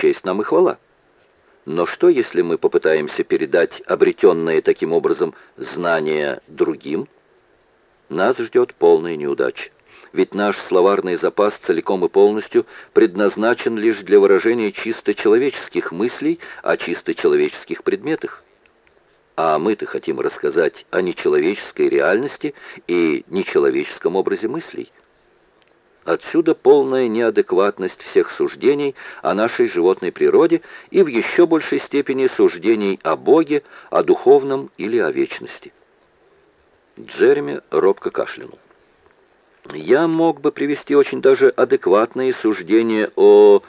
честь нам и хвала. Но что, если мы попытаемся передать обретенные таким образом знания другим? Нас ждет полная неудача. Ведь наш словарный запас целиком и полностью предназначен лишь для выражения чисто человеческих мыслей о чисто человеческих предметах. А мы-то хотим рассказать о нечеловеческой реальности и нечеловеческом образе мыслей. Отсюда полная неадекватность всех суждений о нашей животной природе и в еще большей степени суждений о Боге, о духовном или о вечности. Джереми робко кашлянул. Я мог бы привести очень даже адекватные суждения о...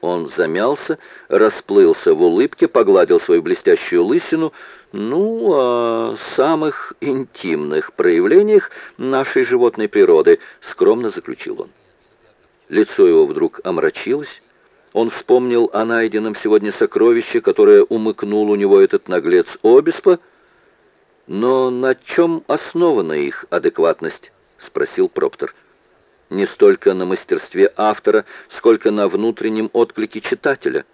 Он замялся, расплылся в улыбке, погладил свою блестящую лысину, ну, о самых интимных проявлениях нашей животной природы, скромно заключил он. Лицо его вдруг омрачилось. Он вспомнил о найденном сегодня сокровище, которое умыкнул у него этот наглец Обеспа. Но на чем основана их адекватность? — спросил Проптер. «Не столько на мастерстве автора, сколько на внутреннем отклике читателя.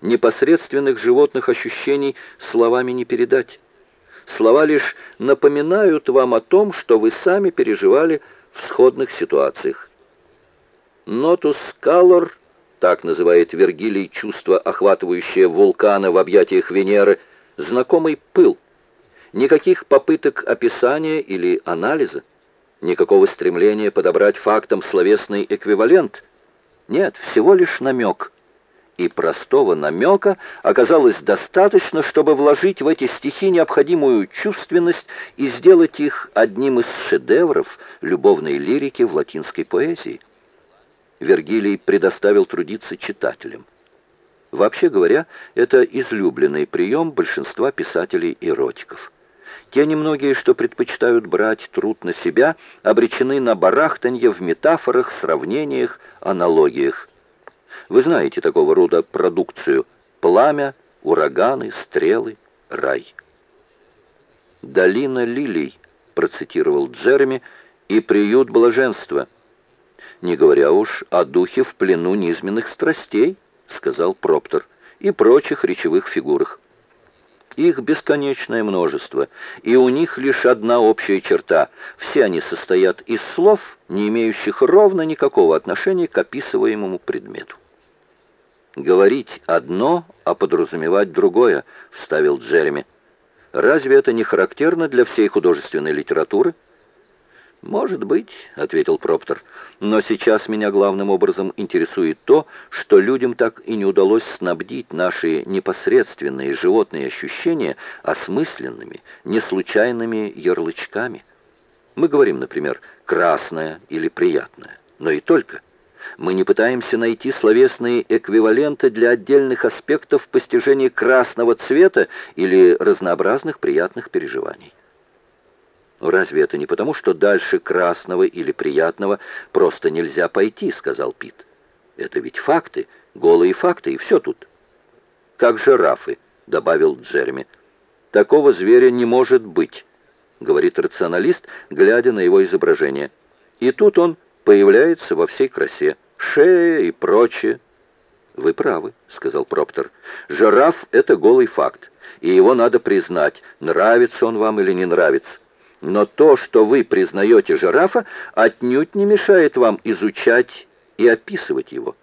Непосредственных животных ощущений словами не передать. Слова лишь напоминают вам о том, что вы сами переживали в сходных ситуациях. «Нотус калор» — так называет Вергилий чувство, охватывающее вулкана в объятиях Венеры, знакомый пыл. Никаких попыток описания или анализа. Никакого стремления подобрать фактам словесный эквивалент. Нет, всего лишь намек. И простого намека оказалось достаточно, чтобы вложить в эти стихи необходимую чувственность и сделать их одним из шедевров любовной лирики в латинской поэзии. Вергилий предоставил трудиться читателям. Вообще говоря, это излюбленный прием большинства писателей-эротиков. Те немногие, что предпочитают брать труд на себя, обречены на барахтанье в метафорах, сравнениях, аналогиях. Вы знаете такого рода продукцию «Пламя», «Ураганы», «Стрелы», «Рай». «Долина лилий», процитировал Джереми, «и приют блаженства». «Не говоря уж о духе в плену низменных страстей», сказал Проптер, «и прочих речевых фигурах». Их бесконечное множество, и у них лишь одна общая черта. Все они состоят из слов, не имеющих ровно никакого отношения к описываемому предмету. «Говорить одно, а подразумевать другое», — вставил Джереми. «Разве это не характерно для всей художественной литературы?» «Может быть», — ответил Проптер, — «но сейчас меня главным образом интересует то, что людям так и не удалось снабдить наши непосредственные животные ощущения осмысленными, неслучайными ярлычками. Мы говорим, например, «красное» или «приятное», но и только. Мы не пытаемся найти словесные эквиваленты для отдельных аспектов постижения красного цвета или разнообразных приятных переживаний. «Разве это не потому, что дальше красного или приятного просто нельзя пойти?» — сказал Пит. «Это ведь факты, голые факты, и все тут». «Как жирафы», — добавил Джереми. «Такого зверя не может быть», — говорит рационалист, глядя на его изображение. И тут он появляется во всей красе, шея и прочее. «Вы правы», — сказал Проптер. «Жираф — это голый факт, и его надо признать, нравится он вам или не нравится. Но то, что вы признаете жирафа, отнюдь не мешает вам изучать и описывать его.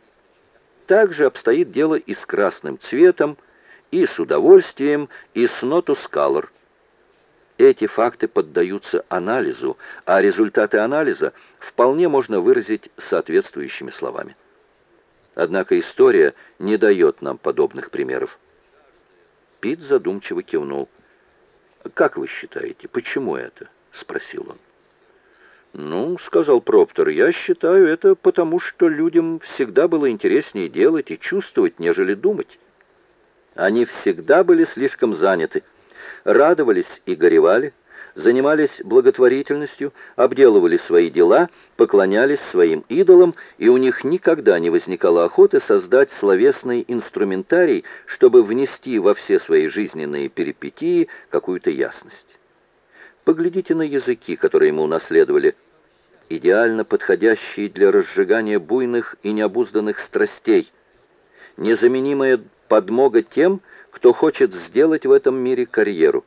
Так же обстоит дело и с красным цветом, и с удовольствием, и с нотус колор. Эти факты поддаются анализу, а результаты анализа вполне можно выразить соответствующими словами. Однако история не дает нам подобных примеров. Пит задумчиво кивнул. «Как вы считаете, почему это?» — спросил он. «Ну, — сказал Проптер, — я считаю это потому, что людям всегда было интереснее делать и чувствовать, нежели думать. Они всегда были слишком заняты, радовались и горевали, занимались благотворительностью, обделывали свои дела, поклонялись своим идолам, и у них никогда не возникало охоты создать словесный инструментарий, чтобы внести во все свои жизненные перипетии какую-то ясность. Поглядите на языки, которые мы унаследовали, идеально подходящие для разжигания буйных и необузданных страстей, незаменимая подмога тем, кто хочет сделать в этом мире карьеру.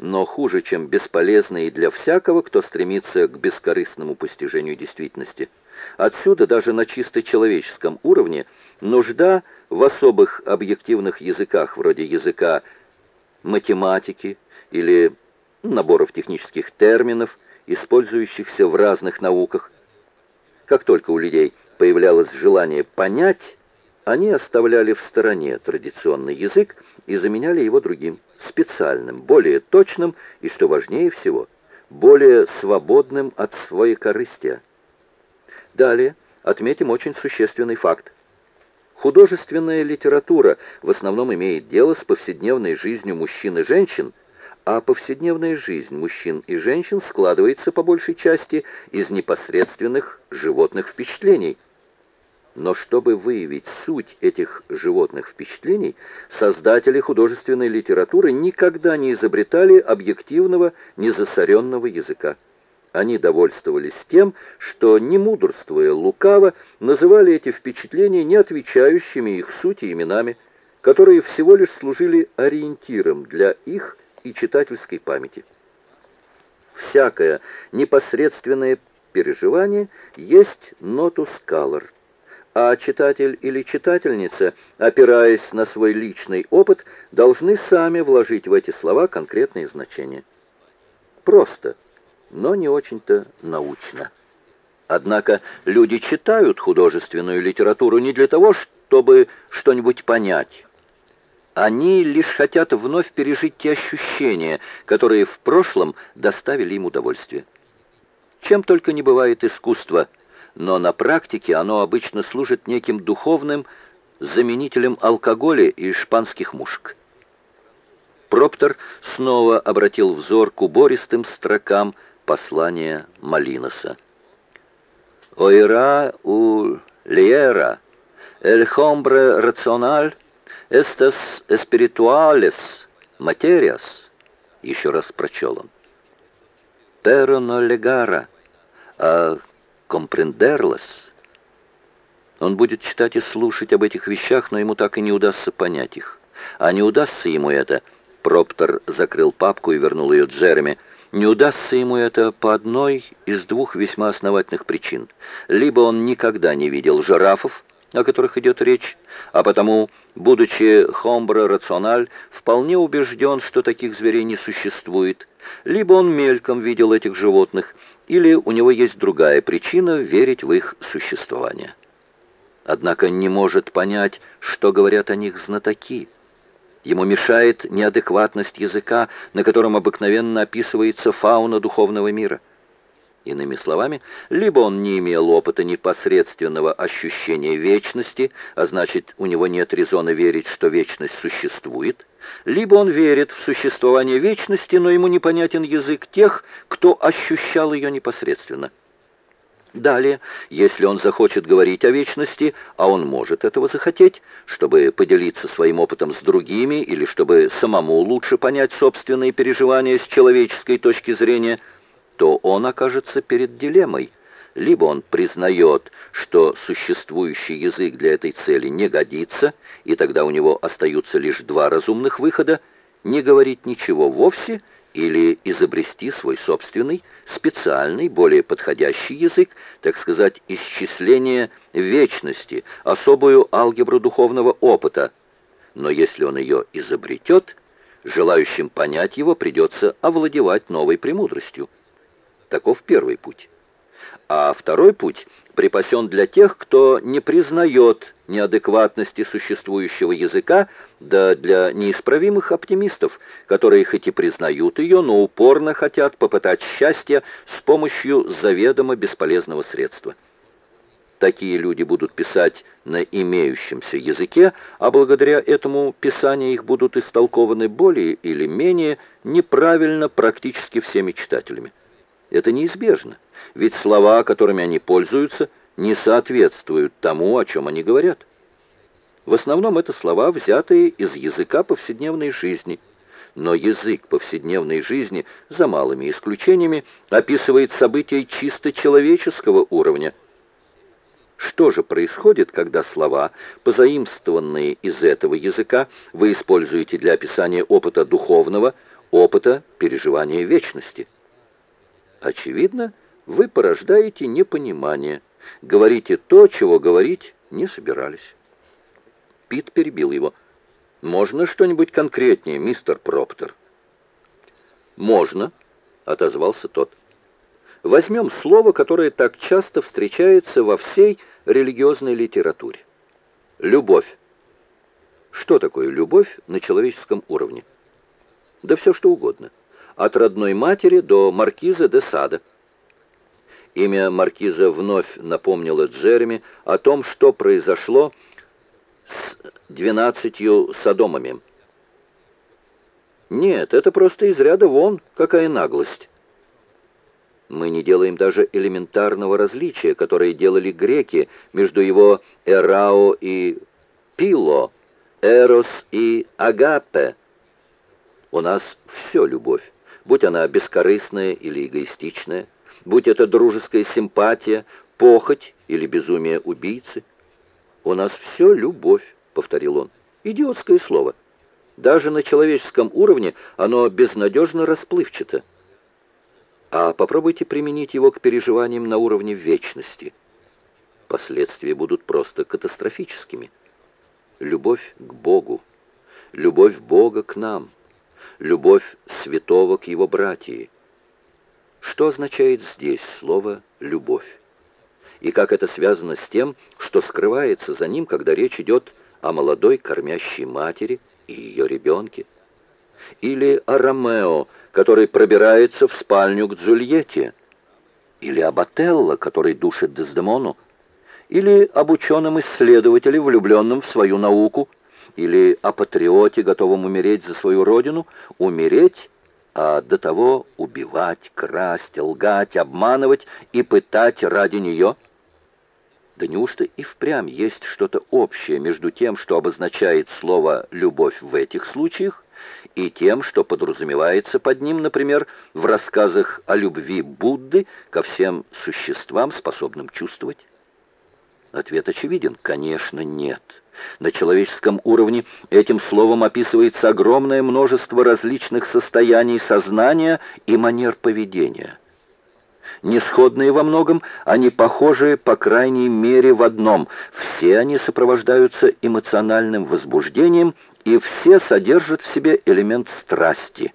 Но хуже, чем бесполезно и для всякого, кто стремится к бескорыстному постижению действительности. Отсюда даже на чисто человеческом уровне нужда в особых объективных языках, вроде языка математики или наборов технических терминов, использующихся в разных науках. Как только у людей появлялось желание понять, они оставляли в стороне традиционный язык и заменяли его другим, специальным, более точным и, что важнее всего, более свободным от своекорыстия. Далее отметим очень существенный факт. Художественная литература в основном имеет дело с повседневной жизнью мужчин и женщин, а повседневная жизнь мужчин и женщин складывается по большей части из непосредственных животных впечатлений. Но чтобы выявить суть этих животных впечатлений, создатели художественной литературы никогда не изобретали объективного, незасоренного языка. Они довольствовались тем, что, не мудрствуя лукаво, называли эти впечатления не отвечающими их сути именами, которые всего лишь служили ориентиром для их и читательской памяти. Всякое непосредственное переживание есть нотус калор, а читатель или читательница, опираясь на свой личный опыт, должны сами вложить в эти слова конкретные значения. Просто – но не очень-то научно. Однако люди читают художественную литературу не для того, чтобы что-нибудь понять. Они лишь хотят вновь пережить те ощущения, которые в прошлом доставили им удовольствие. Чем только не бывает искусство, но на практике оно обычно служит неким духовным заменителем алкоголя и шпанских мушек. Проптер снова обратил взор к убористым строкам послание Малиноса. «Ойра у лиера, el hombre racional, estas espirituales materias», еще раз прочел он. «Pero no legara, а comprenderlas». Он будет читать и слушать об этих вещах, но ему так и не удастся понять их. А не удастся ему это, Проптор закрыл папку и вернул ее Джереми, не удастся ему это по одной из двух весьма основательных причин. Либо он никогда не видел жирафов, о которых идет речь, а потому, будучи хомбро рациональ, вполне убежден, что таких зверей не существует, либо он мельком видел этих животных, или у него есть другая причина верить в их существование. Однако не может понять, что говорят о них знатоки. Ему мешает неадекватность языка, на котором обыкновенно описывается фауна духовного мира. Иными словами, либо он не имел опыта непосредственного ощущения вечности, а значит, у него нет резона верить, что вечность существует, либо он верит в существование вечности, но ему непонятен язык тех, кто ощущал ее непосредственно. Далее, если он захочет говорить о вечности, а он может этого захотеть, чтобы поделиться своим опытом с другими или чтобы самому лучше понять собственные переживания с человеческой точки зрения, то он окажется перед дилеммой. Либо он признает, что существующий язык для этой цели не годится, и тогда у него остаются лишь два разумных выхода – не говорить ничего вовсе – или изобрести свой собственный, специальный, более подходящий язык, так сказать, исчисление вечности, особую алгебру духовного опыта. Но если он ее изобретет, желающим понять его придется овладевать новой премудростью. Таков первый путь. А второй путь припасен для тех, кто не признает неадекватности существующего языка, да для неисправимых оптимистов, которые хоть и признают ее, но упорно хотят попытать счастье с помощью заведомо бесполезного средства. Такие люди будут писать на имеющемся языке, а благодаря этому писания их будут истолкованы более или менее неправильно практически всеми читателями. Это неизбежно, ведь слова, которыми они пользуются, не соответствуют тому, о чем они говорят. В основном это слова, взятые из языка повседневной жизни. Но язык повседневной жизни, за малыми исключениями, описывает события чисто человеческого уровня. Что же происходит, когда слова, позаимствованные из этого языка, вы используете для описания опыта духовного, опыта переживания вечности? Очевидно, вы порождаете непонимание, говорите то, чего говорить не собирались. Пит перебил его. «Можно что-нибудь конкретнее, мистер Проптер?» «Можно», — отозвался тот. Возьмем слово, которое так часто встречается во всей религиозной литературе. Любовь. Что такое любовь на человеческом уровне? Да все что угодно. От родной матери до маркиза де Сада. Имя маркиза вновь напомнило Джереми о том, что произошло с двенадцатью садомами. Нет, это просто из ряда вон, какая наглость. Мы не делаем даже элементарного различия, которое делали греки между его эрао и пило, эрос и агапе. У нас все любовь, будь она бескорыстная или эгоистичная, будь это дружеская симпатия, похоть или безумие убийцы. У нас все любовь, повторил он. Идиотское слово. Даже на человеческом уровне оно безнадежно расплывчато а попробуйте применить его к переживаниям на уровне вечности. Последствия будут просто катастрофическими. Любовь к Богу, любовь Бога к нам, любовь святого к его братьям. Что означает здесь слово «любовь»? И как это связано с тем, что скрывается за ним, когда речь идет о молодой кормящей матери и ее ребенке? Или о Ромео, который пробирается в спальню к Джульетте, или об Отелло, который душит Дездемону, или об ученом-исследователе, влюбленном в свою науку, или о патриоте, готовом умереть за свою родину, умереть, а до того убивать, красть, лгать, обманывать и пытать ради нее? Да неужто и впрямь есть что-то общее между тем, что обозначает слово «любовь» в этих случаях, и тем, что подразумевается под ним, например, в рассказах о любви Будды ко всем существам, способным чувствовать? Ответ очевиден. Конечно, нет. На человеческом уровне этим словом описывается огромное множество различных состояний сознания и манер поведения. Несходные во многом, они похожи, по крайней мере, в одном. Все они сопровождаются эмоциональным возбуждением и все содержат в себе элемент страсти,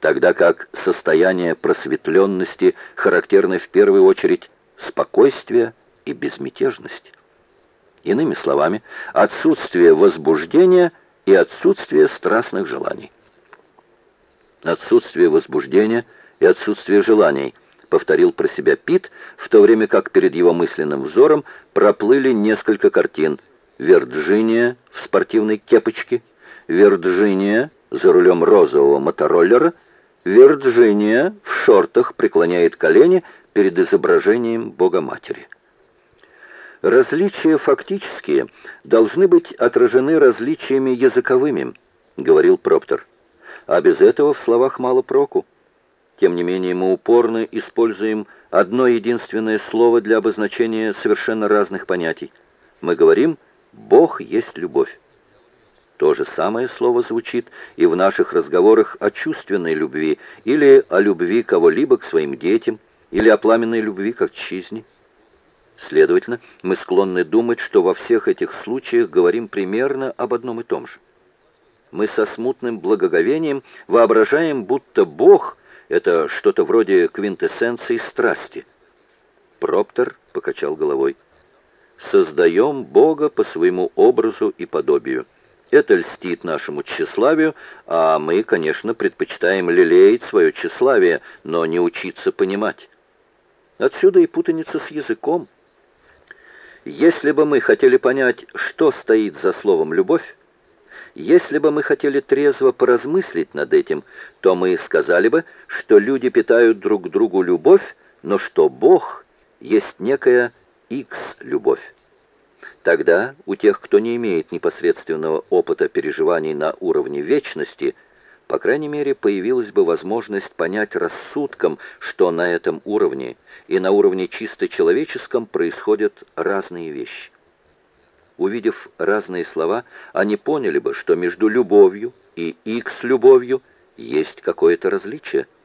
тогда как состояние просветленности характерно в первую очередь спокойствие и безмятежность. Иными словами, отсутствие возбуждения и отсутствие страстных желаний. Отсутствие возбуждения и отсутствие желаний, повторил про себя Пит, в то время как перед его мысленным взором проплыли несколько картин – Вирджиния в спортивной кепочке, Вирджиния за рулем розового мотороллера, Вирджиния в шортах преклоняет колени перед изображением Богоматери. Различия фактические должны быть отражены различиями языковыми, говорил Проптер. А без этого в словах мало проку. Тем не менее, мы упорно используем одно единственное слово для обозначения совершенно разных понятий. Мы говорим Бог есть любовь. То же самое слово звучит и в наших разговорах о чувственной любви или о любви кого-либо к своим детям, или о пламенной любви к отчизне. Следовательно, мы склонны думать, что во всех этих случаях говорим примерно об одном и том же. Мы со смутным благоговением воображаем, будто Бог — это что-то вроде квинтэссенции страсти. Проптер покачал головой создаем Бога по своему образу и подобию. Это льстит нашему тщеславию, а мы, конечно, предпочитаем лелеять свое тщеславие, но не учиться понимать. Отсюда и путаница с языком. Если бы мы хотели понять, что стоит за словом «любовь», если бы мы хотели трезво поразмыслить над этим, то мы сказали бы, что люди питают друг другу любовь, но что Бог есть некая X-любовь. Тогда у тех, кто не имеет непосредственного опыта переживаний на уровне вечности, По крайней мере, появилась бы возможность понять рассудком, что на этом уровне и на уровне чисто человеческом происходят разные вещи. Увидев разные слова, они поняли бы, что между любовью и икс-любовью есть какое-то различие –